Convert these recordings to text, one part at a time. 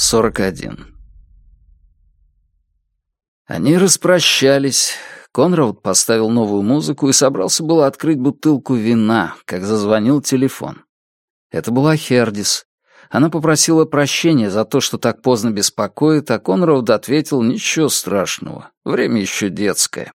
41. Они распрощались. Конрауд поставил новую музыку и собрался было открыть бутылку вина, как зазвонил телефон. Это была Хердис. Она попросила прощения за то, что так поздно беспокоит, а Конрауд ответил «Ничего страшного, время еще детское».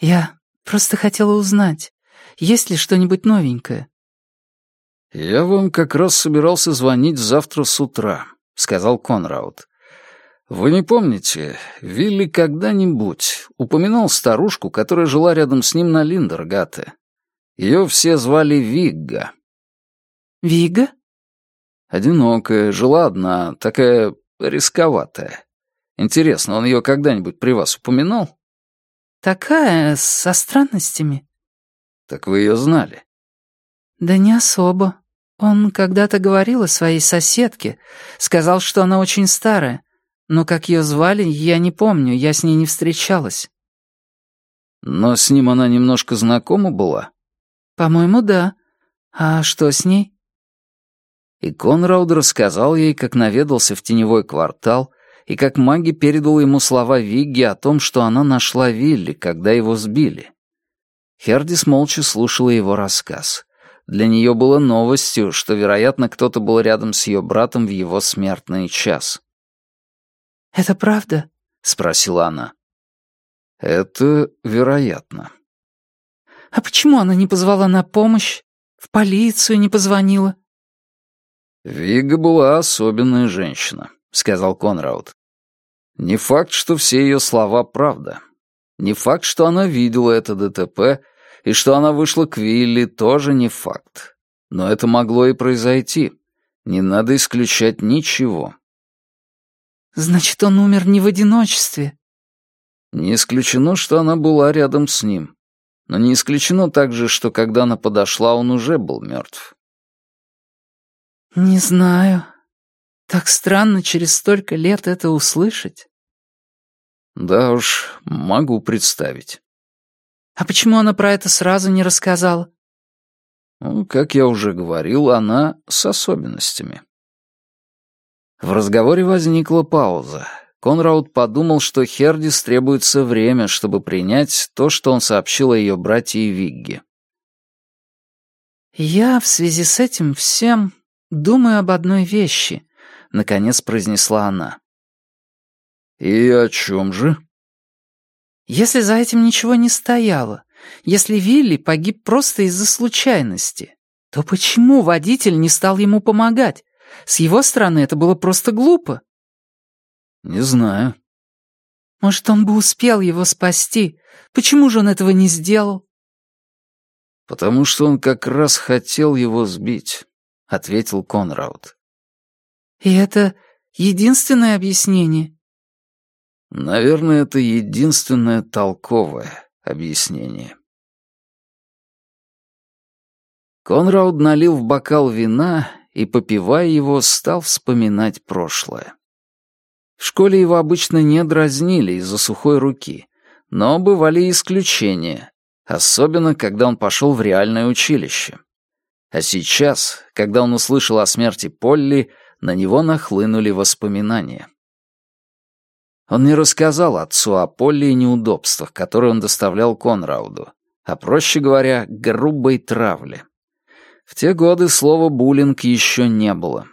«Я просто хотела узнать, есть ли что-нибудь новенькое?» «Я вам как раз собирался звонить завтра с утра», — сказал Конрауд. «Вы не помните, Вилли когда-нибудь упоминал старушку, которая жила рядом с ним на Линдергате? Ее все звали Вигга». «Вигга?» Одинокая, жила одна, такая рисковатая. Интересно, он ее когда-нибудь при вас упоминал? Такая, со странностями. Так вы ее знали? Да не особо. Он когда-то говорил о своей соседке, сказал, что она очень старая, но как ее звали, я не помню, я с ней не встречалась. Но с ним она немножко знакома была? По-моему, да. А что с ней? И Конрауд рассказал ей, как наведался в теневой квартал, и как маги передал ему слова Вигги о том, что она нашла Вилли, когда его сбили. Хердис молча слушала его рассказ. Для нее было новостью, что, вероятно, кто-то был рядом с ее братом в его смертный час. «Это правда?» — спросила она. «Это вероятно». «А почему она не позвала на помощь? В полицию не позвонила?» «Вига была особенная женщина», — сказал Конрауд. «Не факт, что все ее слова правда. Не факт, что она видела это ДТП, и что она вышла к Вилли, тоже не факт. Но это могло и произойти. Не надо исключать ничего». «Значит, он умер не в одиночестве?» Не исключено, что она была рядом с ним. Но не исключено также, что когда она подошла, он уже был мертв. «Не знаю. Так странно через столько лет это услышать». «Да уж, могу представить». «А почему она про это сразу не рассказала?» «Ну, как я уже говорил, она с особенностями». В разговоре возникла пауза. Конрауд подумал, что Хердис требуется время, чтобы принять то, что он сообщил о ее братье Вигге. «Я в связи с этим всем «Думаю об одной вещи», — наконец произнесла она. «И о чем же?» «Если за этим ничего не стояло, если Вилли погиб просто из-за случайности, то почему водитель не стал ему помогать? С его стороны это было просто глупо». «Не знаю». «Может, он бы успел его спасти? Почему же он этого не сделал?» «Потому что он как раз хотел его сбить». — ответил Конрауд. «И это единственное объяснение?» «Наверное, это единственное толковое объяснение». Конрауд налил в бокал вина и, попивая его, стал вспоминать прошлое. В школе его обычно не дразнили из-за сухой руки, но бывали исключения, особенно когда он пошел в реальное училище. А сейчас, когда он услышал о смерти Полли, на него нахлынули воспоминания. Он не рассказал отцу о Полли и неудобствах, которые он доставлял Конрауду, а, проще говоря, грубой травле. В те годы слова «буллинг» еще не было.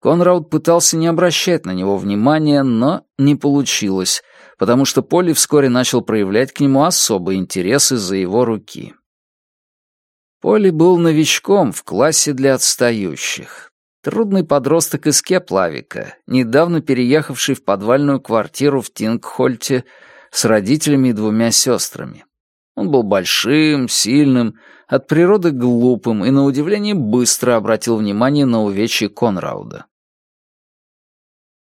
Конрауд пытался не обращать на него внимания, но не получилось, потому что Полли вскоре начал проявлять к нему особый интерес из-за его руки. Поли был новичком в классе для отстающих. Трудный подросток из Кеплавика, недавно переехавший в подвальную квартиру в Тингхольте с родителями и двумя сестрами. Он был большим, сильным, от природы глупым и, на удивление, быстро обратил внимание на увечье Конрауда.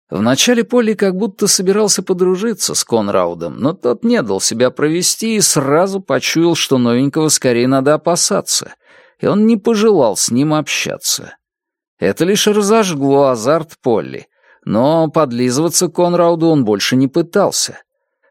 Вначале Полли как будто собирался подружиться с Конраудом, но тот не дал себя провести и сразу почуял, что новенького скорее надо опасаться, и он не пожелал с ним общаться. Это лишь разожгло азарт Полли, но подлизываться к Конрауду он больше не пытался.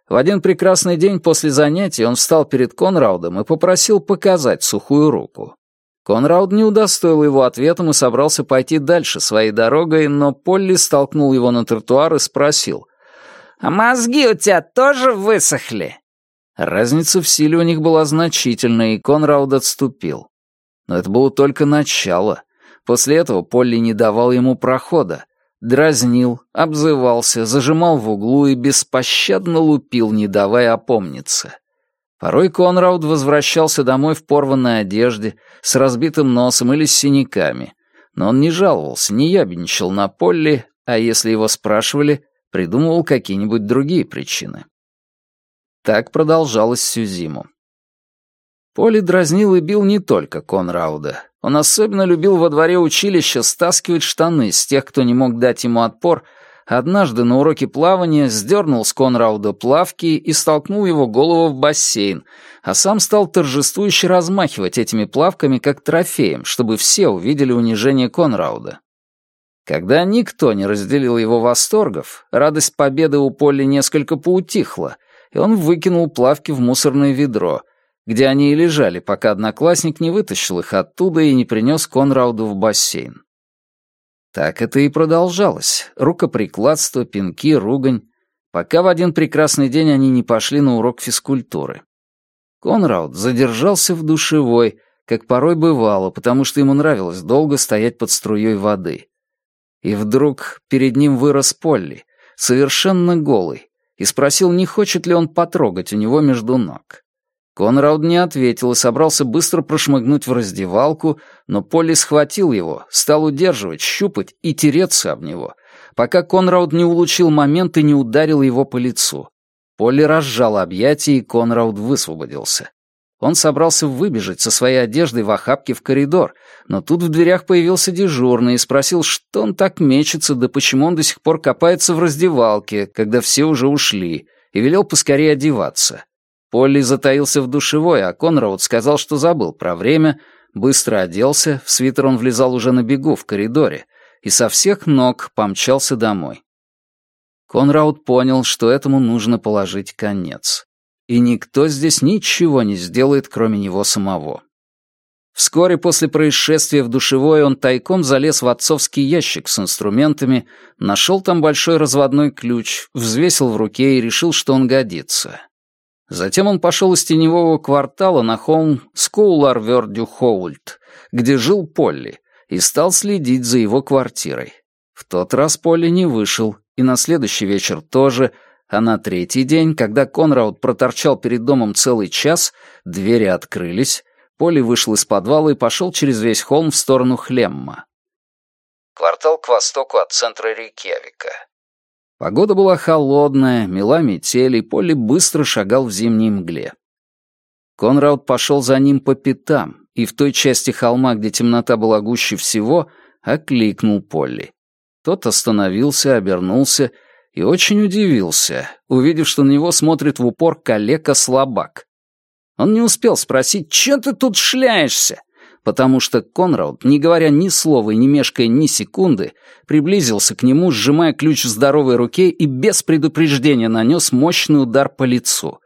В один прекрасный день после занятий он встал перед Конраудом и попросил показать сухую руку. Конрауд не удостоил его ответом и собрался пойти дальше своей дорогой, но Полли столкнул его на тротуар и спросил. «А мозги у тебя тоже высохли?» Разница в силе у них была значительная, и Конрауд отступил. Но это было только начало. После этого Полли не давал ему прохода. Дразнил, обзывался, зажимал в углу и беспощадно лупил, не давая опомниться. Порой Конрауд возвращался домой в порванной одежде, с разбитым носом или с синяками. Но он не жаловался, не ябедничал на Полли, а если его спрашивали, придумывал какие-нибудь другие причины. Так продолжалось всю зиму. Поли дразнил и бил не только Конрауда. Он особенно любил во дворе училища стаскивать штаны с тех, кто не мог дать ему отпор. Однажды на уроке плавания сдернул с Конрауда плавки и столкнул его голову в бассейн, а сам стал торжествующе размахивать этими плавками как трофеем, чтобы все увидели унижение Конрауда. Когда никто не разделил его восторгов, радость победы у Поли несколько поутихла, и он выкинул плавки в мусорное ведро, где они и лежали, пока одноклассник не вытащил их оттуда и не принес Конрауду в бассейн. Так это и продолжалось. Рукоприкладство, пинки, ругань, пока в один прекрасный день они не пошли на урок физкультуры. Конрауд задержался в душевой, как порой бывало, потому что ему нравилось долго стоять под струей воды. И вдруг перед ним вырос Полли, совершенно голый, и спросил, не хочет ли он потрогать у него между ног. Конрауд не ответил и собрался быстро прошмыгнуть в раздевалку, но Полли схватил его, стал удерживать, щупать и тереться об него, пока Конрауд не улучил момент и не ударил его по лицу. Полли разжал объятия, и Конрауд высвободился. Он собрался выбежать со своей одеждой в охапке в коридор, но тут в дверях появился дежурный и спросил, что он так мечется, да почему он до сих пор копается в раздевалке, когда все уже ушли, и велел поскорее одеваться. Полли затаился в душевой, а Конрауд сказал, что забыл про время, быстро оделся, в свитер он влезал уже на бегу в коридоре, и со всех ног помчался домой. Конрауд понял, что этому нужно положить конец и никто здесь ничего не сделает, кроме него самого. Вскоре после происшествия в душевой он тайком залез в отцовский ящик с инструментами, нашел там большой разводной ключ, взвесил в руке и решил, что он годится. Затем он пошел из теневого квартала на холм Скоуларвердю-Хоульт, где жил Полли, и стал следить за его квартирой. В тот раз Полли не вышел, и на следующий вечер тоже, а на третий день, когда Конрауд проторчал перед домом целый час, двери открылись, Поли вышел из подвала и пошел через весь холм в сторону Хлемма. Квартал к востоку от центра Рейкьявика. Погода была холодная, мела и Полли быстро шагал в зимней мгле. Конрауд пошел за ним по пятам, и в той части холма, где темнота была гуще всего, окликнул Полли. Тот остановился, обернулся и очень удивился, увидев, что на него смотрит в упор калека-слабак. Он не успел спросить, «Чё ты тут шляешься?» Потому что Конрауд, не говоря ни слова и не мешкая ни секунды, приблизился к нему, сжимая ключ в здоровой руке и без предупреждения нанес мощный удар по лицу.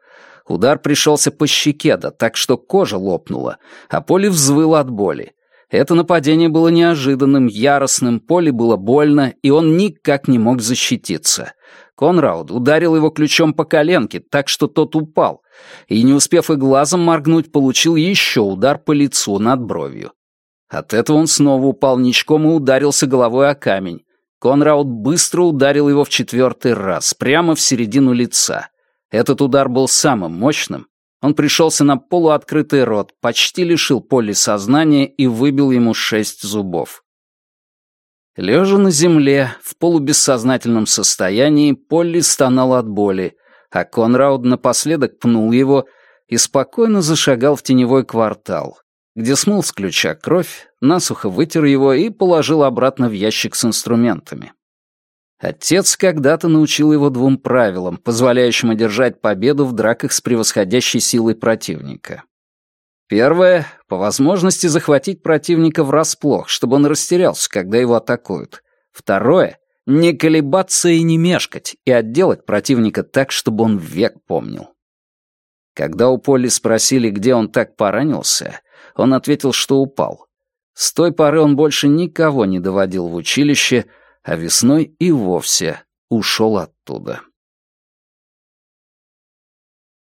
Удар пришелся по щеке, да так что кожа лопнула, а Поле взвыл от боли. Это нападение было неожиданным, яростным, Поле было больно, и он никак не мог защититься. Конрауд ударил его ключом по коленке, так что тот упал, и, не успев и глазом моргнуть, получил еще удар по лицу над бровью. От этого он снова упал ничком и ударился головой о камень. Конрауд быстро ударил его в четвертый раз, прямо в середину лица. Этот удар был самым мощным, он пришелся на полуоткрытый рот, почти лишил Полли сознания и выбил ему шесть зубов. Лежа на земле, в полубессознательном состоянии, Полли стонал от боли, а Конрауд напоследок пнул его и спокойно зашагал в теневой квартал, где смыл с ключа кровь, насухо вытер его и положил обратно в ящик с инструментами. Отец когда-то научил его двум правилам, позволяющим одержать победу в драках с превосходящей силой противника. Первое — по возможности захватить противника врасплох, чтобы он растерялся, когда его атакуют. Второе — не колебаться и не мешкать, и отделать противника так, чтобы он век помнил. Когда у Полли спросили, где он так поранился, он ответил, что упал. С той поры он больше никого не доводил в училище, а весной и вовсе ушел оттуда.